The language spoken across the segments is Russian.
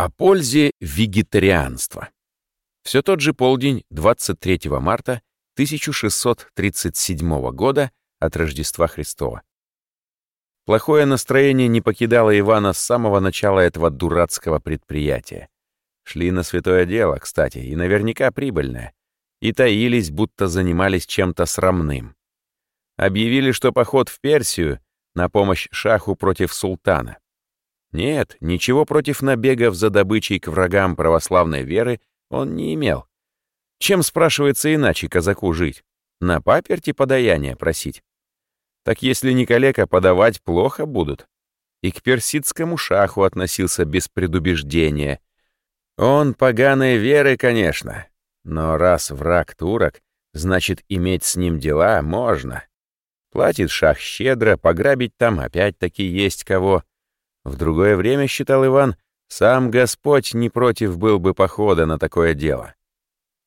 О пользе вегетарианства. Все тот же полдень 23 марта 1637 года от Рождества Христова. Плохое настроение не покидало Ивана с самого начала этого дурацкого предприятия. Шли на святое дело, кстати, и наверняка прибыльное. И таились, будто занимались чем-то срамным. Объявили, что поход в Персию на помощь шаху против султана. Нет, ничего против набегов за добычей к врагам православной веры он не имел. Чем, спрашивается, иначе казаку жить? На паперти подаяние просить? Так если не калека, подавать плохо будут. И к персидскому шаху относился без предубеждения. Он поганой веры, конечно, но раз враг турок, значит, иметь с ним дела можно. Платит шах щедро, пограбить там опять-таки есть кого — в другое время, считал Иван, сам Господь не против был бы похода на такое дело.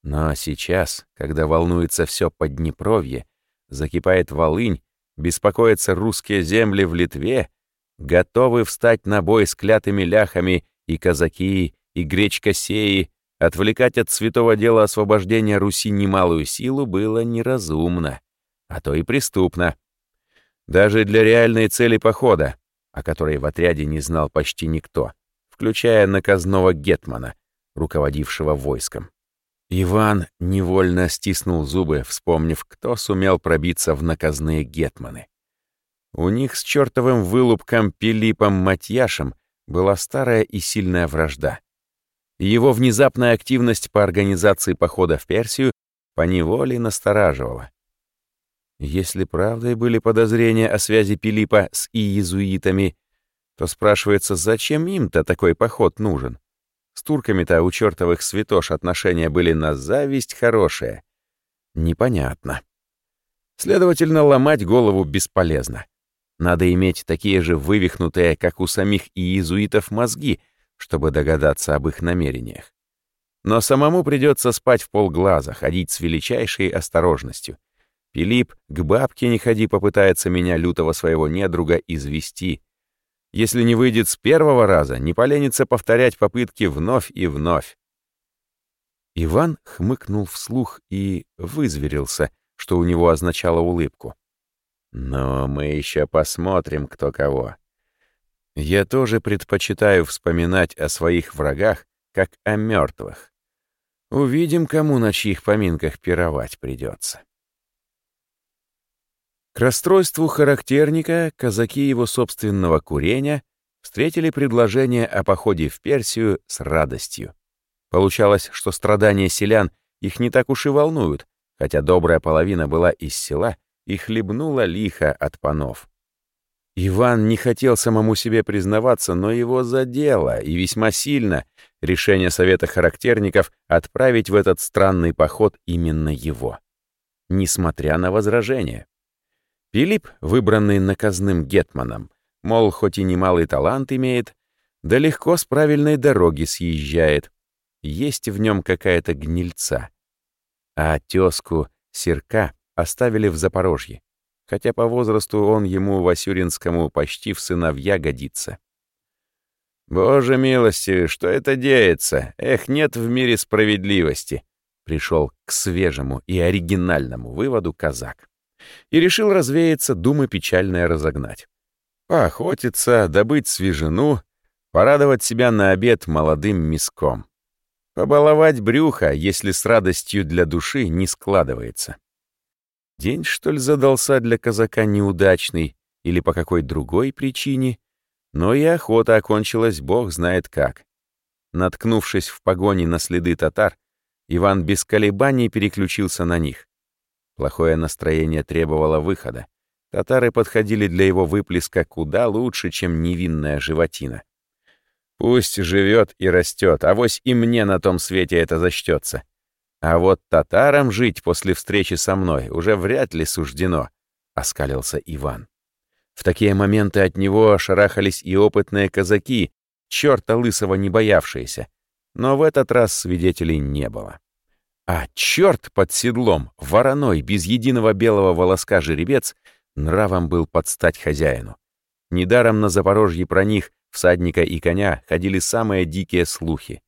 Но сейчас, когда волнуется все Поднепровье, закипает Волынь, беспокоятся русские земли в Литве, готовы встать на бой с клятыми ляхами и казаки, и гречкосеи, отвлекать от святого дела освобождения Руси немалую силу было неразумно, а то и преступно. Даже для реальной цели похода, о которой в отряде не знал почти никто, включая наказного гетмана, руководившего войском. Иван невольно стиснул зубы, вспомнив, кто сумел пробиться в наказные гетманы. У них с чертовым вылупком Пилипом Матьяшем была старая и сильная вражда. Его внезапная активность по организации похода в Персию поневоле настораживала. Если правдой были подозрения о связи Пилипа с иезуитами, то спрашивается, зачем им-то такой поход нужен? С турками-то у чертовых святош отношения были на зависть хорошие. Непонятно. Следовательно, ломать голову бесполезно. Надо иметь такие же вывихнутые, как у самих иезуитов, мозги, чтобы догадаться об их намерениях. Но самому придется спать в полглаза, ходить с величайшей осторожностью — Пилип, к бабке не ходи, попытается меня, лютого своего недруга, извести. Если не выйдет с первого раза, не поленится повторять попытки вновь и вновь. Иван хмыкнул вслух и вызверился, что у него означало улыбку. Но мы еще посмотрим, кто кого. Я тоже предпочитаю вспоминать о своих врагах, как о мертвых. Увидим, кому на чьих поминках пировать придется. К расстройству характерника казаки его собственного курения встретили предложение о походе в Персию с радостью. Получалось, что страдания селян их не так уж и волнуют, хотя добрая половина была из села и хлебнула лихо от панов. Иван не хотел самому себе признаваться, но его задело, и весьма сильно, решение Совета характерников отправить в этот странный поход именно его. Несмотря на возражения. Филипп, выбранный наказным гетманом, мол, хоть и немалый талант имеет, да легко с правильной дороги съезжает. Есть в нем какая-то гнильца. А тезку Серка оставили в Запорожье, хотя по возрасту он ему, Васюринскому, почти в сыновья годится. «Боже милости, что это деется? Эх, нет в мире справедливости!» Пришел к свежему и оригинальному выводу казак и решил развеяться, думы печальное разогнать. Поохотиться, добыть свежину, порадовать себя на обед молодым миском. Побаловать брюхо, если с радостью для души не складывается. День, что ли, задался для казака неудачный или по какой другой причине, но и охота окончилась бог знает как. Наткнувшись в погоне на следы татар, Иван без колебаний переключился на них. Плохое настроение требовало выхода. Татары подходили для его выплеска куда лучше, чем невинная животина. Пусть живет и растет, авось и мне на том свете это зачтется. А вот татарам жить после встречи со мной уже вряд ли суждено, — оскалился Иван. В такие моменты от него шарахались и опытные казаки, черта лысого не боявшиеся. Но в этот раз свидетелей не было. А черт под седлом, вороной, без единого белого волоска жеребец, нравом был под стать хозяину. Недаром на Запорожье про них всадника и коня ходили самые дикие слухи.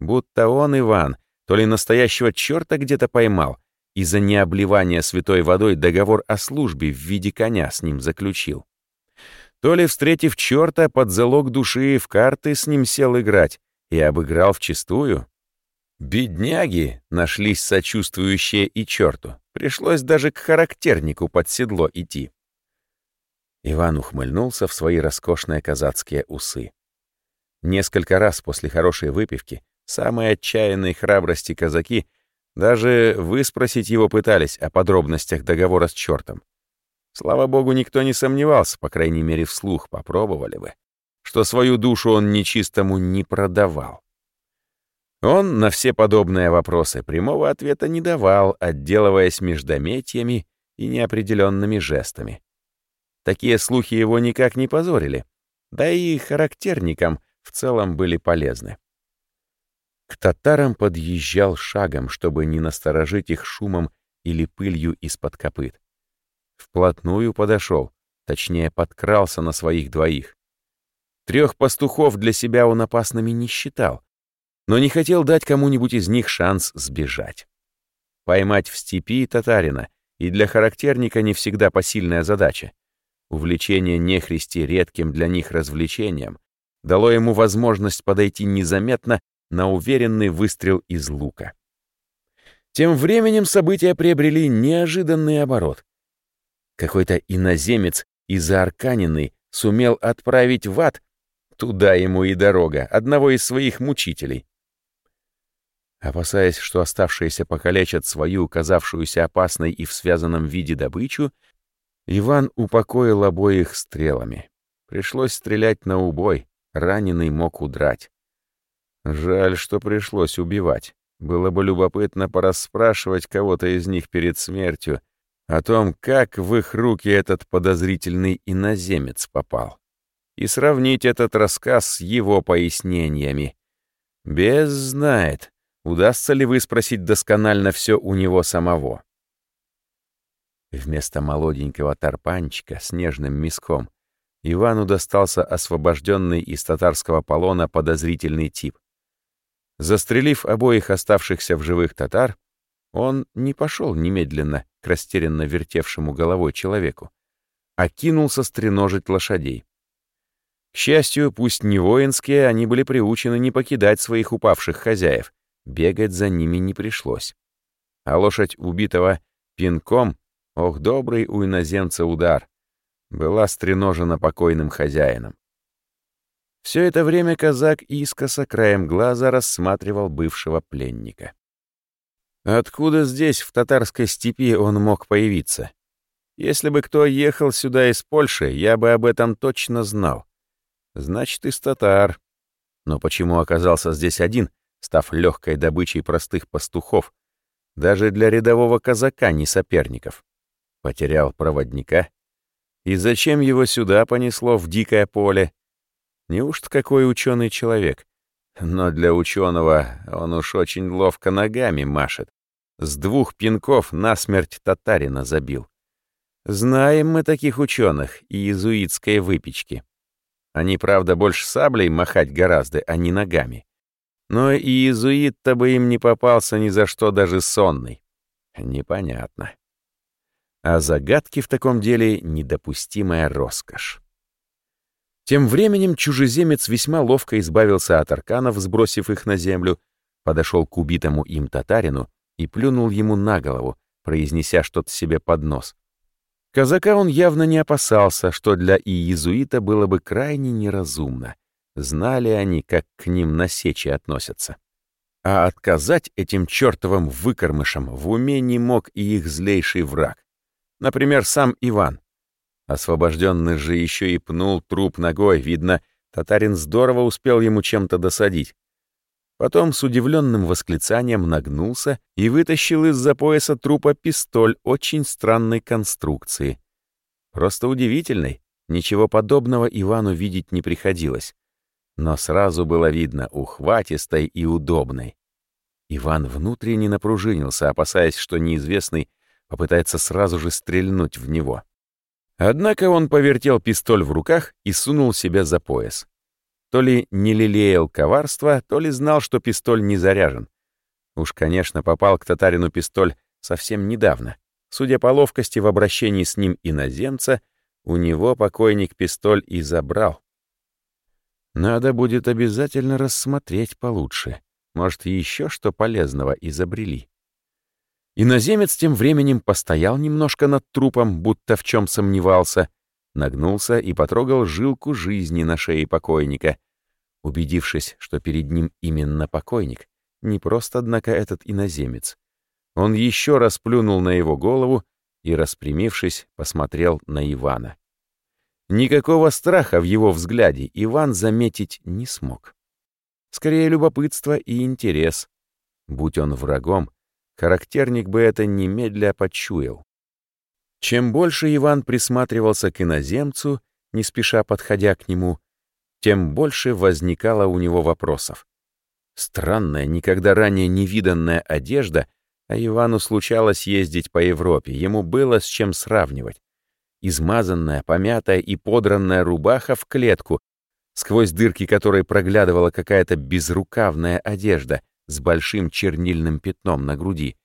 Будто он, Иван, то ли настоящего черта где-то поймал, и за необливание святой водой договор о службе в виде коня с ним заключил. То ли, встретив черта, под залог души в карты с ним сел играть и обыграл вчистую. Бедняги нашлись сочувствующие и черту. Пришлось даже к характернику под седло идти. Иван ухмыльнулся в свои роскошные казацкие усы. Несколько раз после хорошей выпивки самые отчаянные храбрости казаки даже выспросить его пытались о подробностях договора с чертом. Слава богу, никто не сомневался, по крайней мере, вслух попробовали бы, что свою душу он нечистому не продавал. Он на все подобные вопросы прямого ответа не давал, отделываясь междометиями и неопределенными жестами. Такие слухи его никак не позорили, да и характерникам в целом были полезны. К татарам подъезжал шагом, чтобы не насторожить их шумом или пылью из-под копыт. Вплотную подошел, точнее, подкрался на своих двоих. Трех пастухов для себя он опасными не считал, но не хотел дать кому-нибудь из них шанс сбежать. Поймать в степи татарина и для характерника не всегда посильная задача. Увлечение нехристи редким для них развлечением дало ему возможность подойти незаметно на уверенный выстрел из лука. Тем временем события приобрели неожиданный оборот. Какой-то иноземец из Арканины сумел отправить в ад, туда ему и дорога, одного из своих мучителей. Опасаясь, что оставшиеся покалечат свою, казавшуюся опасной и в связанном виде добычу, Иван упокоил обоих стрелами. Пришлось стрелять на убой, раненый мог удрать. Жаль, что пришлось убивать. Было бы любопытно порасспрашивать кого-то из них перед смертью, о том, как в их руки этот подозрительный иноземец попал, и сравнить этот рассказ с его пояснениями. Без знает, удастся ли выспросить досконально все у него самого. Вместо молоденького тарпанчика с нежным миском Ивану достался освобожденный из татарского полона подозрительный тип. Застрелив обоих оставшихся в живых татар, он не пошел немедленно к растерянно вертевшему головой человеку, а кинулся стреножить лошадей. К счастью, пусть не воинские, они были приучены не покидать своих упавших хозяев, бегать за ними не пришлось. А лошадь убитого пинком, ох, добрый у иноземца удар, была стреножена покойным хозяином. Все это время казак искоса краем глаза рассматривал бывшего пленника. Откуда здесь, в татарской степи, он мог появиться? Если бы кто ехал сюда из Польши, я бы об этом точно знал. Значит, из татар. Но почему оказался здесь один, став легкой добычей простых пастухов? Даже для рядового казака не соперников. Потерял проводника? И зачем его сюда понесло в дикое поле? Неужто какой ученый человек? Но для ученого он уж очень ловко ногами машет. С двух пинков насмерть татарина забил. Знаем мы таких ученых и иезуитской выпечки. Они, правда, больше саблей махать гораздо, а не ногами. Но и иезуит-то бы им не попался ни за что даже сонный. Непонятно. А загадки в таком деле — недопустимая роскошь. Тем временем чужеземец весьма ловко избавился от арканов, сбросив их на землю, подошел к убитому им татарину и плюнул ему на голову, произнеся что-то себе под нос. Казака он явно не опасался, что для иезуита было бы крайне неразумно. Знали они, как к ним на сечи относятся. А отказать этим чертовым выкормышам в уме не мог и их злейший враг. Например, сам Иван. Освобожденный же еще и пнул труп ногой, видно, татарин здорово успел ему чем-то досадить. Потом с удивленным восклицанием нагнулся и вытащил из-за пояса трупа пистоль очень странной конструкции. Просто удивительный, ничего подобного Ивану видеть не приходилось. Но сразу было видно ухватистой и удобной. Иван внутренне напружинился, опасаясь, что неизвестный попытается сразу же стрельнуть в него. Однако он повертел пистоль в руках и сунул себя за пояс. то ли не лелеял коварства, то ли знал, что пистоль не заряжен. Уж, конечно, попал к татарину пистоль совсем недавно. Судя по ловкости в обращении с ним иноземца, у него покойник пистоль и забрал. Надо будет обязательно рассмотреть получше. Может, еще что полезного изобрели. Иноземец тем временем постоял немножко над трупом, будто в чем сомневался, нагнулся и потрогал жилку жизни на шее покойника. Убедившись, что перед ним именно покойник, не просто, однако, этот иноземец, он еще раз плюнул на его голову и, распрямившись, посмотрел на Ивана. Никакого страха в его взгляде Иван заметить не смог. Скорее, любопытство и интерес. Будь он врагом, характерник бы это немедля почуял. Чем больше Иван присматривался к иноземцу, не спеша подходя к нему, тем больше возникало у него вопросов. Странная, никогда ранее невиданная одежда, а Ивану случалось ездить по Европе, ему было с чем сравнивать. Измазанная, помятая и подранная рубаха в клетку, сквозь дырки которой проглядывала какая-то безрукавная одежда с большим чернильным пятном на груди.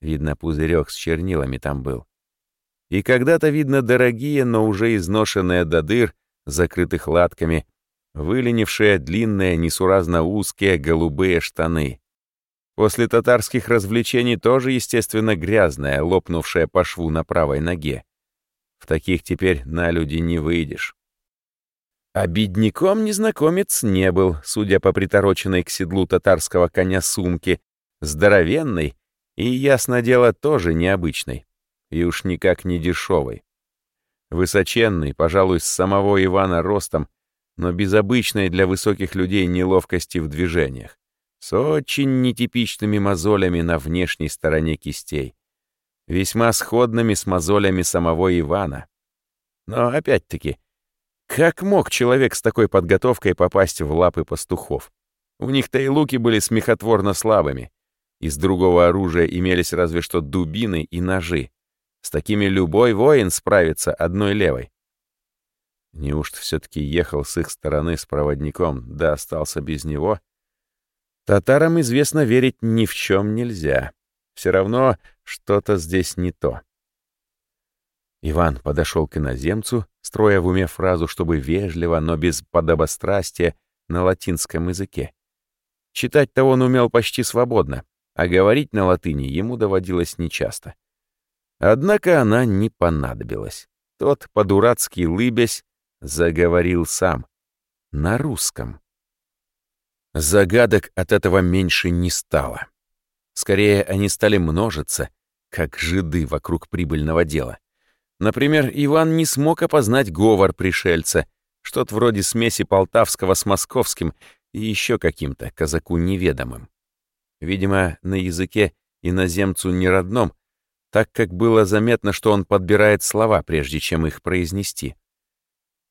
Видно, пузырек с чернилами там был. И когда-то, видно, дорогие, но уже изношенные до дыр, закрытых латками, выленившие длинные, несуразно узкие голубые штаны. После татарских развлечений тоже, естественно, грязная, лопнувшая по шву на правой ноге. В таких теперь на люди не выйдешь. А незнакомец не был, судя по притороченной к седлу татарского коня сумке, здоровенной и, ясно дело, тоже необычной, и уж никак не дешевой. Высоченный, пожалуй, с самого Ивана ростом, но без обычной для высоких людей неловкости в движениях, с очень нетипичными мозолями на внешней стороне кистей, весьма сходными с мозолями самого Ивана. Но опять-таки, как мог человек с такой подготовкой попасть в лапы пастухов? У них-то и луки были смехотворно слабыми. Из другого оружия имелись разве что дубины и ножи. С такими любой воин справится одной левой. Неужто все-таки ехал с их стороны с проводником, да остался без него? Татарам известно верить ни в чем нельзя. Все равно что-то здесь не то. Иван подошел к иноземцу, строя в уме фразу, чтобы вежливо, но без подобострастия, на латинском языке. Читать-то он умел почти свободно, а говорить на латыни ему доводилось нечасто. Однако она не понадобилась. Тот, по-дурацки лыбясь, заговорил сам. На русском. Загадок от этого меньше не стало. Скорее, они стали множиться, как жиды вокруг прибыльного дела. Например, Иван не смог опознать говор пришельца, что-то вроде смеси полтавского с московским и еще каким-то казаку неведомым. Видимо, на языке иноземцу неродном, так как было заметно, что он подбирает слова, прежде чем их произнести.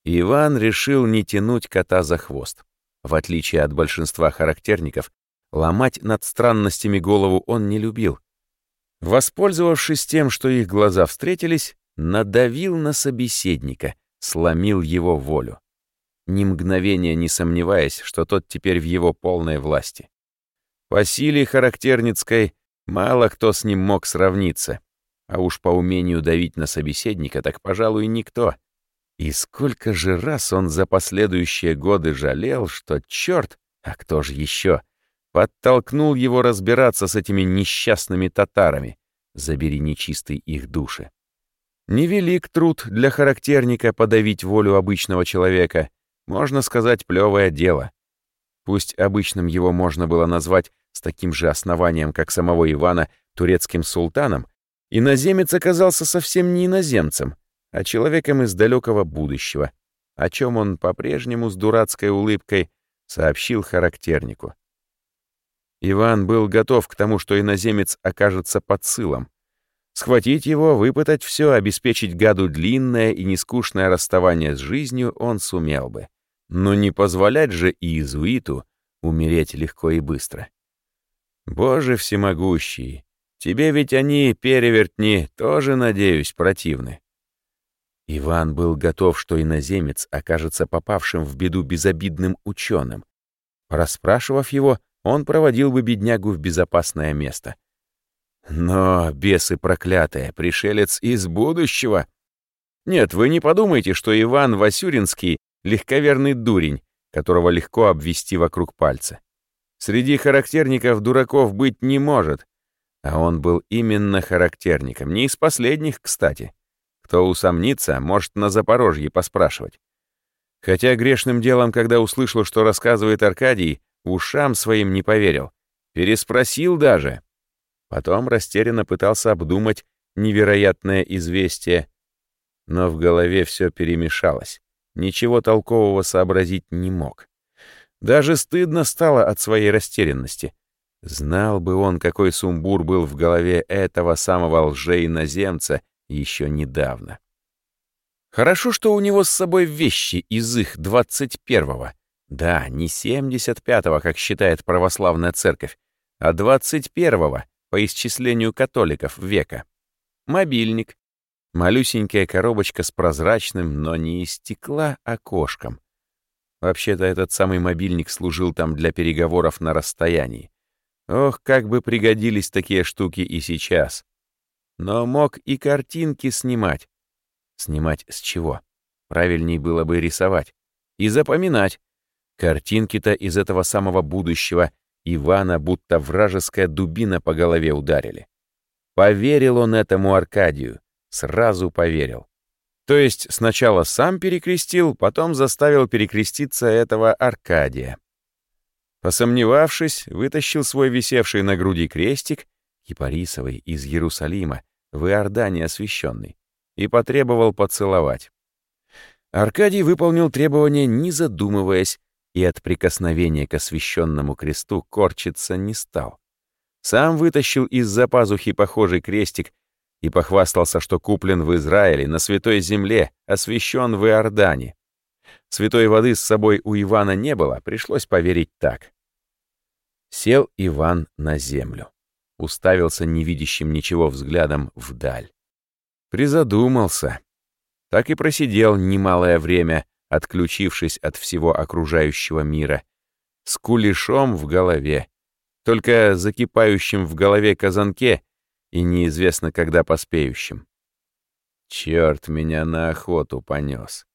Иван решил не тянуть кота за хвост. В отличие от большинства характерников, ломать над странностями голову он не любил. Воспользовавшись тем, что их глаза встретились, надавил на собеседника, сломил его волю. Ни мгновения не сомневаясь, что тот теперь в его полной власти. По силе характерницкой мало кто с ним мог сравниться, а уж по умению давить на собеседника так, пожалуй, никто — и сколько же раз он за последующие годы жалел, что черт, а кто же еще, подтолкнул его разбираться с этими несчастными татарами, забери нечистый их души. Невелик труд для характерника подавить волю обычного человека, можно сказать, плевое дело. Пусть обычным его можно было назвать с таким же основанием, как самого Ивана, турецким султаном, иноземец оказался совсем не иноземцем, а человеком из далекого будущего, о чем он по-прежнему с дурацкой улыбкой сообщил характернику. Иван был готов к тому, что иноземец окажется под сылом. Схватить его, выпытать все, обеспечить гаду длинное и нескучное расставание с жизнью он сумел бы. Но не позволять же иезуиту умереть легко и быстро. Боже всемогущий, тебе ведь они, перевертни, тоже, надеюсь, противны. Иван был готов, что иноземец окажется попавшим в беду безобидным ученым. Расспрашивав его, он проводил бы беднягу в безопасное место. Но, бесы проклятые, пришелец из будущего. Нет, вы не подумайте, что Иван Васюринский — легковерный дурень, которого легко обвести вокруг пальца. Среди характерников дураков быть не может, а он был именно характерником, не из последних, кстати. Кто усомнится, может на Запорожье поспрашивать. Хотя грешным делом, когда услышал, что рассказывает Аркадий, ушам своим не поверил. Переспросил даже. Потом растерянно пытался обдумать невероятное известие, но в голове все перемешалось. Ничего толкового сообразить не мог. Даже стыдно стало от своей растерянности. Знал бы он, какой сумбур был в голове этого самого лжеиноземца еще недавно. Хорошо, что у него с собой вещи из их 21-го. Да, не 75-го, как считает православная церковь, а 21-го, по исчислению католиков века. Мобильник. Малюсенькая коробочка с прозрачным, но не из стекла, окошком. Вообще-то этот самый мобильник служил там для переговоров на расстоянии. Ох, как бы пригодились такие штуки и сейчас. Но мог и картинки снимать. Снимать с чего? Правильней было бы рисовать. И запоминать. Картинки-то из этого самого будущего Ивана будто вражеская дубина по голове ударили. Поверил он этому Аркадию. Сразу поверил. То есть сначала сам перекрестил, потом заставил перекреститься этого Аркадия. Посомневавшись, вытащил свой висевший на груди крестик, кипарисовый из Иерусалима, в Иордане освященный, и потребовал поцеловать. Аркадий выполнил требование, не задумываясь, и от прикосновения к освященному кресту корчиться не стал. Сам вытащил из-за пазухи похожий крестик и похвастался, что куплен в Израиле, на святой земле, освящен в Иордане. Святой воды с собой у Ивана не было, пришлось поверить так. Сел Иван на землю уставился невидящим ничего взглядом вдаль. Призадумался. Так и просидел немалое время, отключившись от всего окружающего мира, с кулешом в голове, только закипающим в голове казанке и неизвестно когда поспеющим. Черт меня на охоту понес.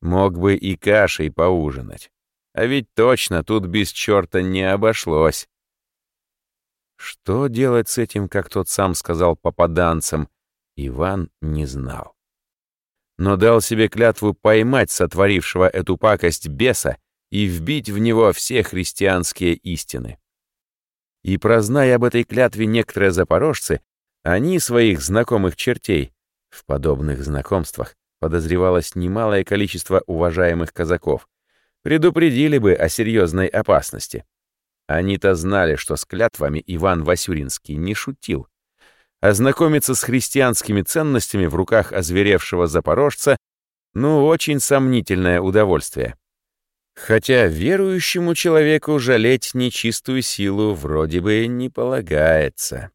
Мог бы и кашей поужинать. А ведь точно тут без черта не обошлось. Что делать с этим, как тот сам сказал попаданцам, Иван не знал. Но дал себе клятву поймать сотворившего эту пакость беса и вбить в него все христианские истины. И прозная об этой клятве некоторые запорожцы, они своих знакомых чертей, в подобных знакомствах подозревалось немалое количество уважаемых казаков, предупредили бы о серьезной опасности. Они-то знали, что с клятвами Иван Васюринский не шутил. Ознакомиться с христианскими ценностями в руках озверевшего запорожца — ну, очень сомнительное удовольствие. Хотя верующему человеку жалеть нечистую силу вроде бы не полагается.